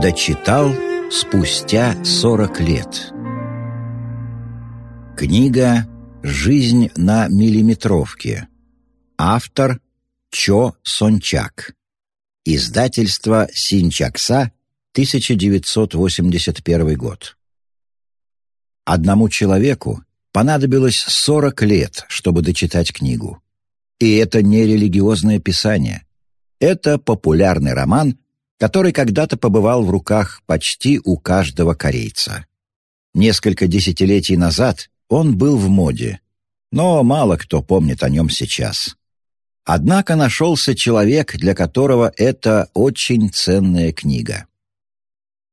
Дочитал спустя сорок лет. Книга «Жизнь на миллиметровке». Автор Чо Сончак. Издательство Синчакса, 1981 год. Одному человеку понадобилось 40 лет, чтобы дочитать книгу. И это не религиозное писание. Это популярный роман, который когда-то побывал в руках почти у каждого корейца. Несколько десятилетий назад он был в моде, но мало кто помнит о нем сейчас. Однако нашелся человек, для которого это очень ценная книга.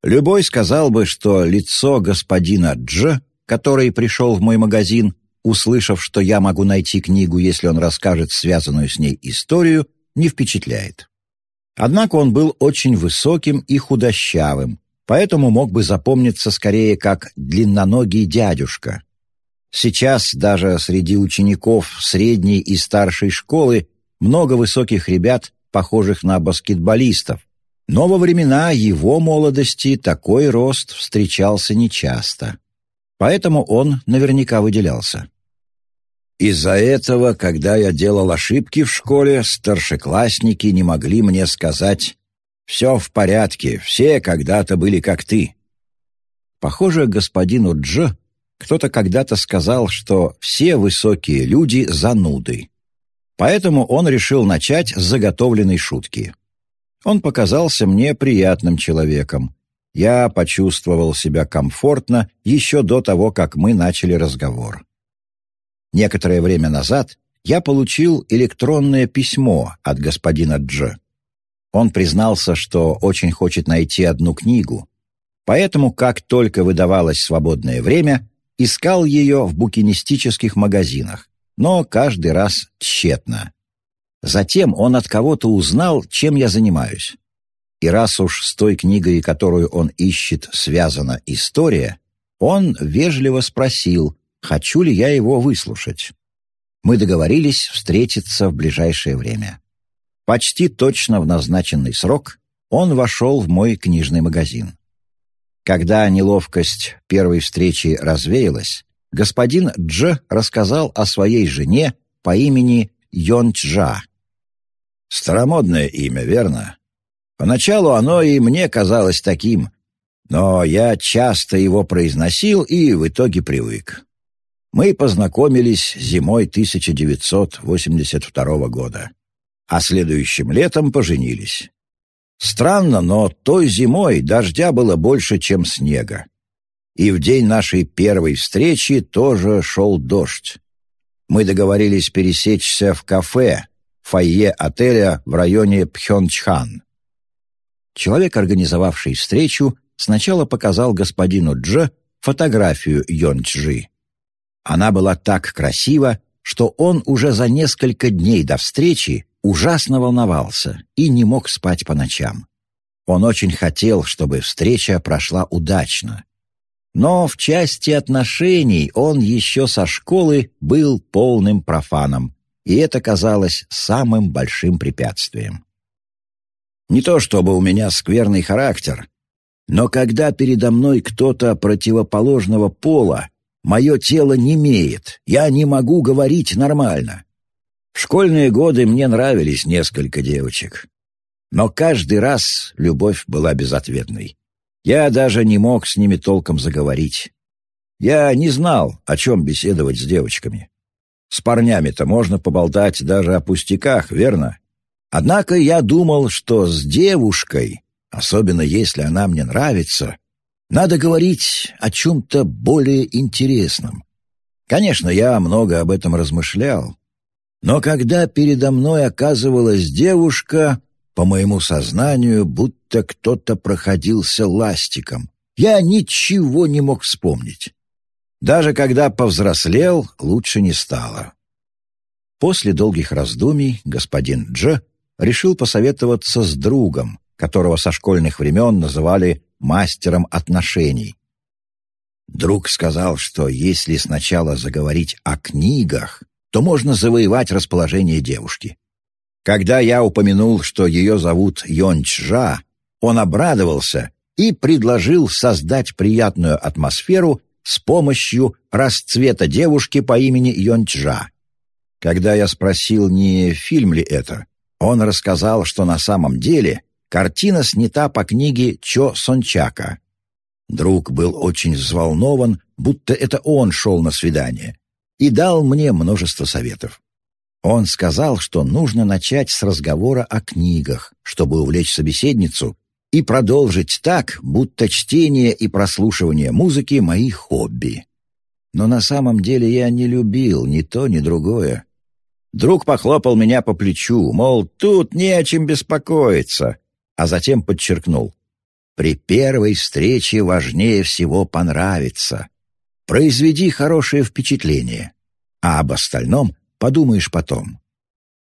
Любой сказал бы, что лицо господина Дж, который пришел в мой магазин, услышав, что я могу найти книгу, если он расскажет связанную с ней историю, не впечатляет. Однако он был очень высоким и худощавым, поэтому мог бы запомниться скорее как длинноногий дядюшка. Сейчас даже среди учеников средней и старшей школы много высоких ребят, похожих на баскетболистов, но во времена его молодости такой рост встречался нечасто. Поэтому он наверняка выделялся. Из-за этого, когда я делал ошибки в школе, старшеклассники не могли мне сказать «Все в порядке, все когда-то были как ты». Похоже, господину Дж кто-то когда-то сказал, что все высокие люди — зануды. Поэтому он решил начать с заготовленной шутки. Он показался мне приятным человеком. Я почувствовал себя комфортно еще до того, как мы начали разговор. Некоторое время назад я получил электронное письмо от господина Дж. Он признался, что очень хочет найти одну книгу, поэтому, как только выдавалось свободное время, искал ее в букинистических магазинах, но каждый раз тщетно. Затем он от кого-то узнал, чем я занимаюсь. И раз уж с той книгой, которую он ищет, связана история, он вежливо спросил, хочу ли я его выслушать. Мы договорились встретиться в ближайшее время. Почти точно в назначенный срок он вошел в мой книжный магазин. Когда неловкость первой встречи развеялась, господин Дж рассказал о своей жене по имени Йончжа. Старомодное имя, верно? Поначалу оно и мне казалось таким, но я часто его произносил и в итоге привык. Мы познакомились зимой 1982 года, а следующим летом поженились. Странно, но той зимой дождя было больше, чем снега. И в день нашей первой встречи тоже шел дождь. Мы договорились пересечься в кафе, фойе отеля в районе Пхёнчхан. Человек, организовавший встречу, сначала показал господину Дж фотографию Йончжи. Она была так красива, что он уже за несколько дней до встречи ужасно волновался и не мог спать по ночам. Он очень хотел, чтобы встреча прошла удачно. Но в части отношений он еще со школы был полным профаном, и это казалось самым большим препятствием. Не то чтобы у меня скверный характер, но когда передо мной кто-то противоположного пола, мое тело немеет, я не могу говорить нормально. В школьные годы мне нравились несколько девочек. Но каждый раз любовь была безответной. Я даже не мог с ними толком заговорить. Я не знал, о чем беседовать с девочками. С парнями-то можно поболтать даже о пустяках, верно? Однако я думал, что с девушкой, особенно если она мне нравится, надо говорить о чем-то более интересном. Конечно, я много об этом размышлял. Но когда передо мной оказывалась девушка, по моему сознанию, будто кто-то проходился ластиком. Я ничего не мог вспомнить. Даже когда повзрослел, лучше не стало. После долгих раздумий господин Дж решил посоветоваться с другом, которого со школьных времен называли мастером отношений. Друг сказал, что если сначала заговорить о книгах, то можно завоевать расположение девушки. Когда я упомянул, что ее зовут Йончжа, он обрадовался и предложил создать приятную атмосферу с помощью расцвета девушки по имени Йончжа. Когда я спросил, не фильм ли это, он рассказал, что на самом деле картина снята по книге Чо Сончака. Друг был очень взволнован, будто это он шел на свидание, и дал мне множество советов. Он сказал, что нужно начать с разговора о книгах, чтобы увлечь собеседницу, и продолжить так, будто чтение и прослушивание музыки — мои хобби. Но на самом деле я не любил ни то, ни другое. Друг похлопал меня по плечу, мол, тут не о чем беспокоиться, а затем подчеркнул. При первой встрече важнее всего понравиться. Произведи хорошее впечатление, а об остальном подумаешь потом.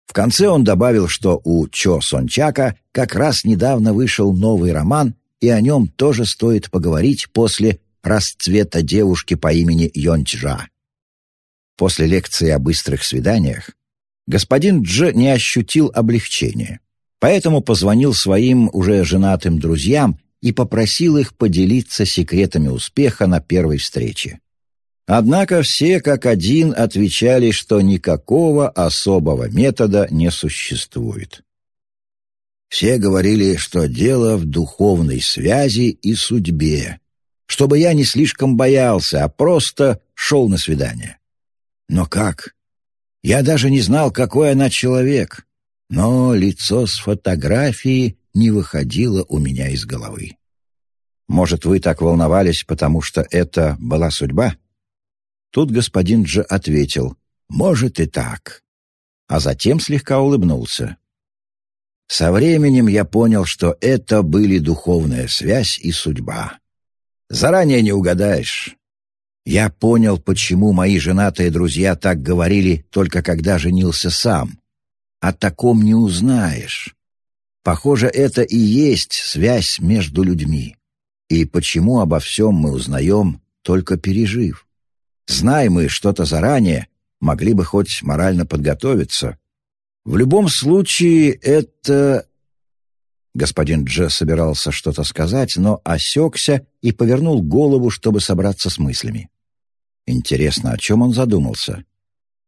В конце он добавил, что у Чо Сончака как раз недавно вышел новый роман, и о нем тоже стоит поговорить после расцвета девушки по имени Йончжа. После лекции о быстрых свиданиях господин Дж не ощутил облегчения, поэтому позвонил своим уже женатым друзьям и попросил их поделиться секретами успеха на первой встрече. Однако все как один отвечали, что никакого особого метода не существует. Все говорили, что дело в духовной связи и судьбе, чтобы я не слишком боялся, а просто шел на свидание. Но как? Я даже не знал, какой она человек, но лицо с фотографии не выходило у меня из головы. Может, вы так волновались, потому что это была судьба? Тут господин Дж ответил, «Может и так». А затем слегка улыбнулся. Со временем я понял, что это были духовная связь и судьба. Заранее не угадаешь. Я понял, почему мои женатые друзья так говорили только когда женился сам. О таком не узнаешь. Похоже, это и есть связь между людьми. И почему обо всем мы узнаем, только пережив. Зная мы что-то заранее, могли бы хоть морально подготовиться. В любом случае, это... Господин Дж собирался что-то сказать, но осекся и повернул голову, чтобы собраться с мыслями. Интересно, о чем он задумался?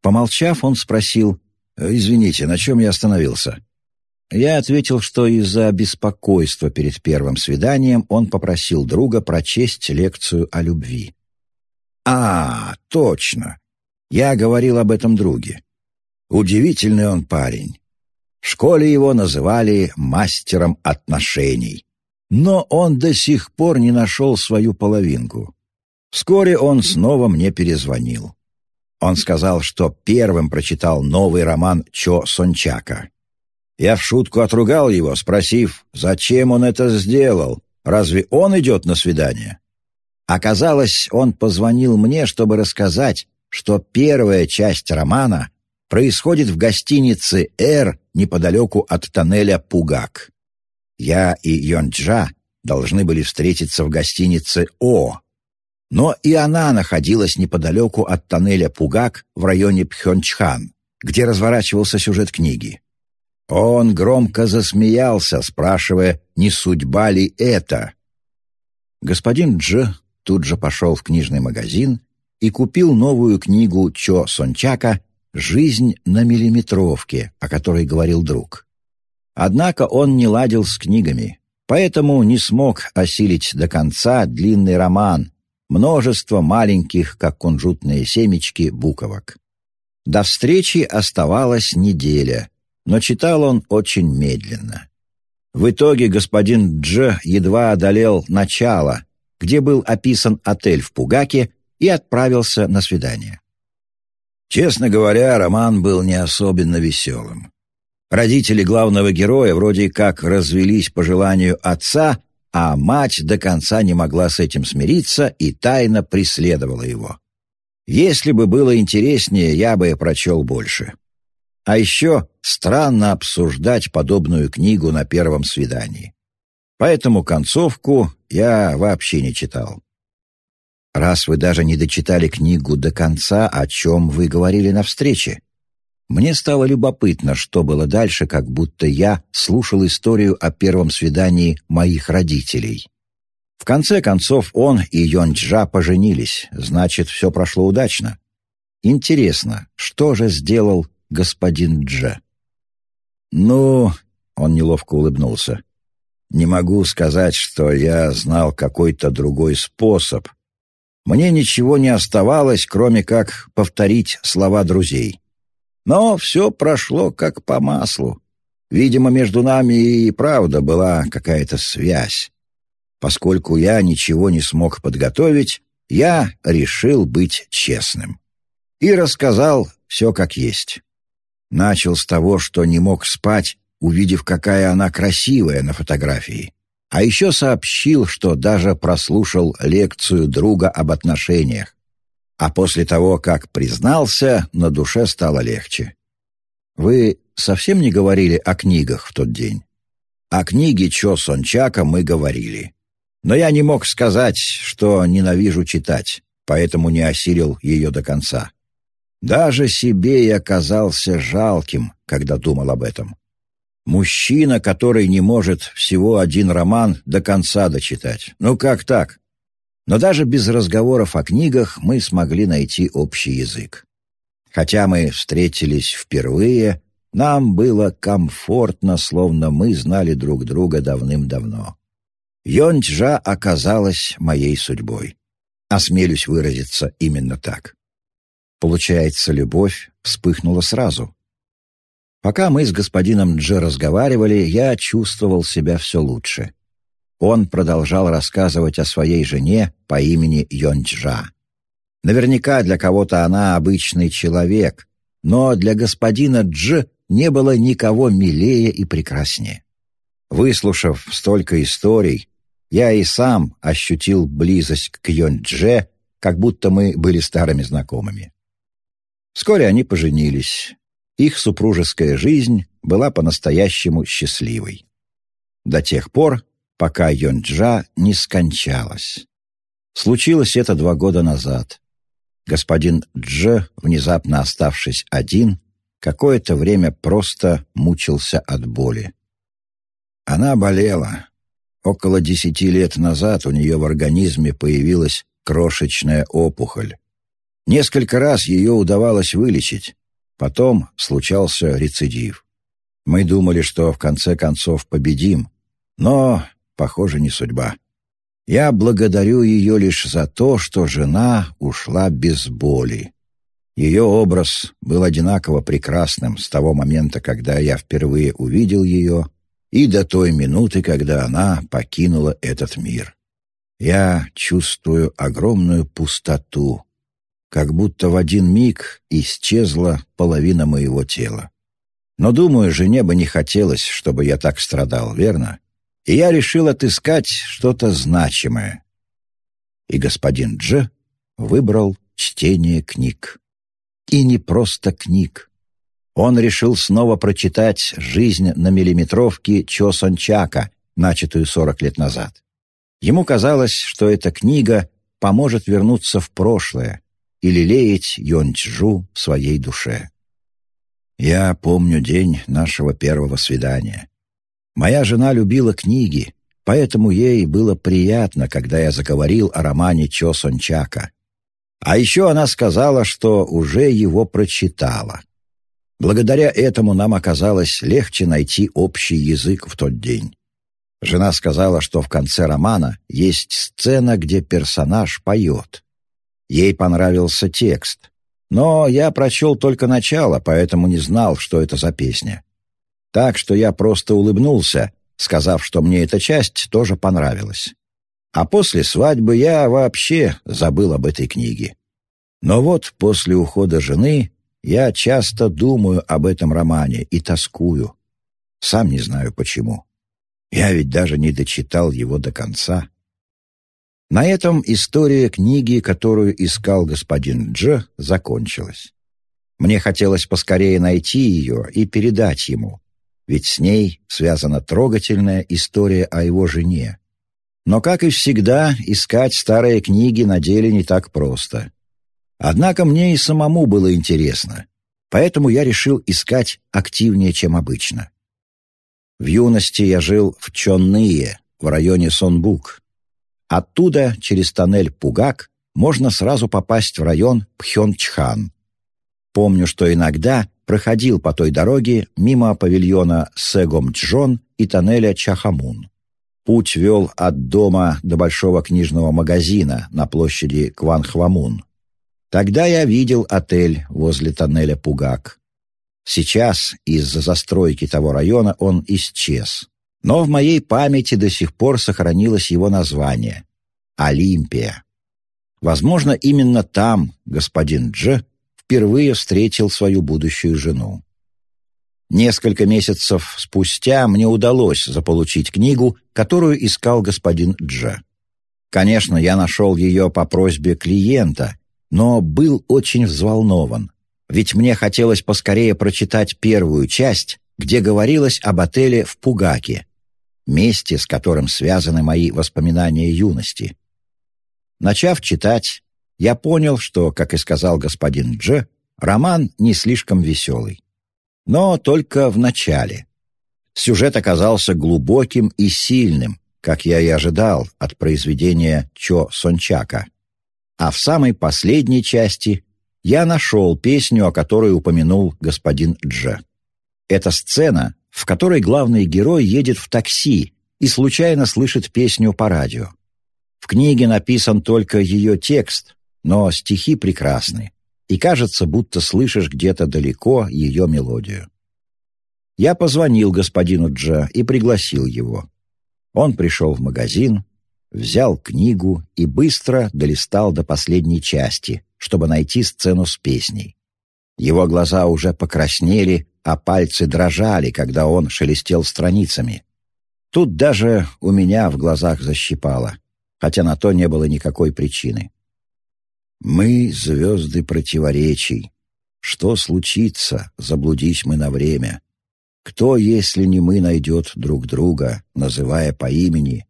Помолчав, он спросил, «Извините, на чем я остановился?» Я ответил, что из-за беспокойства перед первым свиданием он попросил друга прочесть лекцию о любви. «А, точно! Я говорил об этом друге. Удивительный он парень. В школе его называли мастером отношений. Но он до сих пор не нашел свою половинку. Вскоре он снова мне перезвонил. Он сказал, что первым прочитал новый роман Чо Сончака. Я в шутку отругал его, спросив, зачем он это сделал, разве он идет на свидание? Оказалось, он позвонил мне, чтобы рассказать, что первая часть романа происходит в гостинице «Р» неподалеку от тоннеля Пугак. Я и Йонджа должны были встретиться в гостинице «О», но и она находилась неподалеку от тоннеля Пугак в районе Пхенчхан, где разворачивался сюжет книги. Он громко засмеялся, спрашивая, не судьба ли это. Господин Дж тут же пошел в книжный магазин и купил новую книгу Чо Сончака «Жизнь на миллиметровке», о которой говорил друг. Однако он не ладил с книгами, поэтому не смог осилить до конца длинный роман, множество маленьких, как кунжутные семечки, буковок. До встречи оставалась неделя, но читал он очень медленно. В итоге господин Дж едва одолел начало, где был описан отель в Пугаке, и отправился на свидание. Честно говоря, роман был не особенно веселым. Родители главного героя вроде как развелись по желанию отца, а мать до конца не могла с этим смириться и тайно преследовала его. Если бы было интереснее, я бы прочел больше. А еще странно обсуждать подобную книгу на первом свидании. Поэтому концовку я вообще не читал. Раз вы даже не дочитали книгу до конца, о чем вы говорили на встрече? Мне стало любопытно, что было дальше, как будто я слушал историю о первом свидании моих родителей. В конце концов, он и Йонджа поженились, значит, все прошло удачно. Интересно, что же сделал господин Дже? «Ну...» — он неловко улыбнулся. «Не могу сказать, что я знал какой-то другой способ. Мне ничего не оставалось, кроме как повторить слова друзей. Но все прошло как по маслу. Видимо, между нами и правда была какая-то связь. Поскольку я ничего не смог подготовить, я решил быть честным. И рассказал все как есть. Начал с того, что не мог спать, увидев, какая она красивая на фотографии. А еще сообщил, что даже прослушал лекцию друга об отношениях. А после того, как признался, на душе стало легче. Вы совсем не говорили о книгах в тот день? О книге Чо Сончака мы говорили. Но я не мог сказать, что ненавижу читать, поэтому не осилил ее до конца. Даже себе я казался жалким, когда думал об этом. Мужчина, который не может всего один роман до конца дочитать. Ну как так? Но даже без разговоров о книгах мы смогли найти общий язык. Хотя мы встретились впервые, нам было комфортно, словно мы знали друг друга давным-давно. Йончжа оказалась моей судьбой. Осмелюсь выразиться именно так. Получается, любовь вспыхнула сразу. Пока мы с господином Дже разговаривали, я чувствовал себя все лучше. Он продолжал рассказывать о своей жене по имени Йончжа. Наверняка для кого-то она обычный человек, но для господина Дж не было никого милее и прекраснее. Выслушав столько историй, я и сам ощутил близость к Йончже, как будто мы были старыми знакомыми. Вскоре они поженились. Их супружеская жизнь была по-настоящему счастливой. До тех пор, пока Йонджа не скончалась. Случилось это два года назад. Господин Дж, внезапно оставшись один, какое-то время просто мучился от боли. Она болела. Около десяти лет назад у нее в организме появилась крошечная опухоль. Несколько раз ее удавалось вылечить, потом случался рецидив. Мы думали, что в конце концов победим, но, похоже, не судьба. Я благодарю ее лишь за то, что жена ушла без боли. Ее образ был одинаково прекрасным с того момента, когда я впервые увидел ее, и до той минуты, когда она покинула этот мир. Я чувствую огромную пустоту, как будто в один миг исчезла половина моего тела. Но, думаю, жене бы не хотелось, чтобы я так страдал, верно? И я решил отыскать что-то значимое. И господин Дж выбрал чтение книг. И не просто книг. Он решил снова прочитать «Жизнь на миллиметровке» Чо Сончака, начатую сорок лет назад. Ему казалось, что эта книга поможет вернуться в прошлое, и лелеять Йончжу в своей душе. Я помню день нашего первого свидания. Моя жена любила книги, поэтому ей было приятно, когда я заговорил о романе Чо Сончака. А еще она сказала, что уже его прочитала. Благодаря этому нам оказалось легче найти общий язык в тот день. Жена сказала, что в конце романа есть сцена, где персонаж поет. Ей понравился текст. Но я прочел только начало, поэтому не знал, что это за песня. Так что я просто улыбнулся, сказав, что мне эта часть тоже понравилась. А после свадьбы я вообще забыл об этой книге. Но вот после ухода жены я часто думаю об этом романе и тоскую. Сам не знаю почему. Я ведь даже не дочитал его до конца. На этом история книги, которую искал господин Дж, закончилась. Мне хотелось поскорее найти ее и передать ему, ведь с ней связана трогательная история о его жене. Но, как и всегда, искать старые книги на деле не так просто. Однако мне и самому было интересно, поэтому я решил искать активнее, чем обычно. В юности я жил в Чонные, в районе Сонбук. Оттуда, через тоннель Пугак, можно сразу попасть в район Пхёнчхан. Помню, что иногда проходил по той дороге мимо павильона Сегомчжон и тоннеля Чахамун. Путь вел от дома до большого книжного магазина на площади Кванхвамун. Тогда я видел отель возле тоннеля Пугак. Сейчас из-за застройки того района он исчез. Но в моей памяти до сих пор сохранилось его название — Олимпия. Возможно, именно там господин Дж впервые встретил свою будущую жену. Несколько месяцев спустя мне удалось заполучить книгу, которую искал господин Дж. Конечно, я нашел ее по просьбе клиента, но был очень взволнован, ведь мне хотелось поскорее прочитать первую часть, где говорилось об отеле в Пугаке, месте, с которым связаны мои воспоминания юности. Начав читать, я понял, что, как и сказал господин Дж, роман не слишком веселый. Но только в начале. Сюжет оказался глубоким и сильным, как я и ожидал от произведения Чо Сончака. А в самой последней части я нашел песню, о которой упомянул господин Дж. Это сцена, в которой главный герой едет в такси и случайно слышит песню по радио. В книге написан только ее текст, но стихи прекрасны, и кажется, будто слышишь где-то далеко ее мелодию. Я позвонил господину Джа и пригласил его. Он пришел в магазин, взял книгу и быстро долистал до последней части, чтобы найти сцену с песней. Его глаза уже покраснели, а пальцы дрожали, когда он шелестел страницами. Тут даже у меня в глазах защипало, хотя на то не было никакой причины. Мы — звезды противоречий. Что случится, заблудись мы на время? Кто, если не мы, найдет друг друга, называя по имени?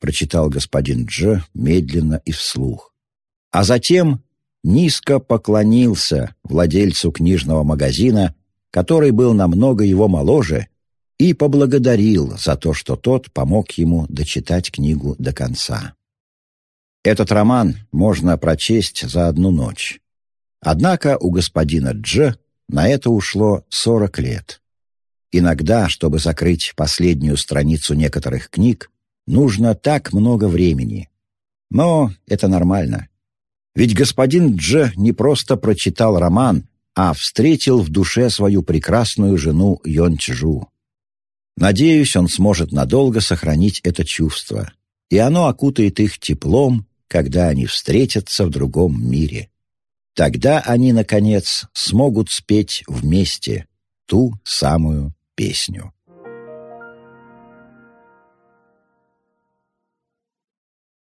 Прочитал господин Дж медленно и вслух. А затем низко поклонился владельцу книжного магазина, который был намного его моложе, и поблагодарил за то, что тот помог ему дочитать книгу до конца. Этот роман можно прочесть за одну ночь. Однако у господина Дж на это ушло 40 лет. Иногда, чтобы закрыть последнюю страницу некоторых книг, нужно так много времени. Но это нормально. Ведь господин Дж не просто прочитал роман, а встретил в душе свою прекрасную жену Йончжу. Надеюсь, он сможет надолго сохранить это чувство, и оно окутает их теплом когда они встретятся в другом мире. Тогда они, наконец, смогут спеть вместе ту самую песню.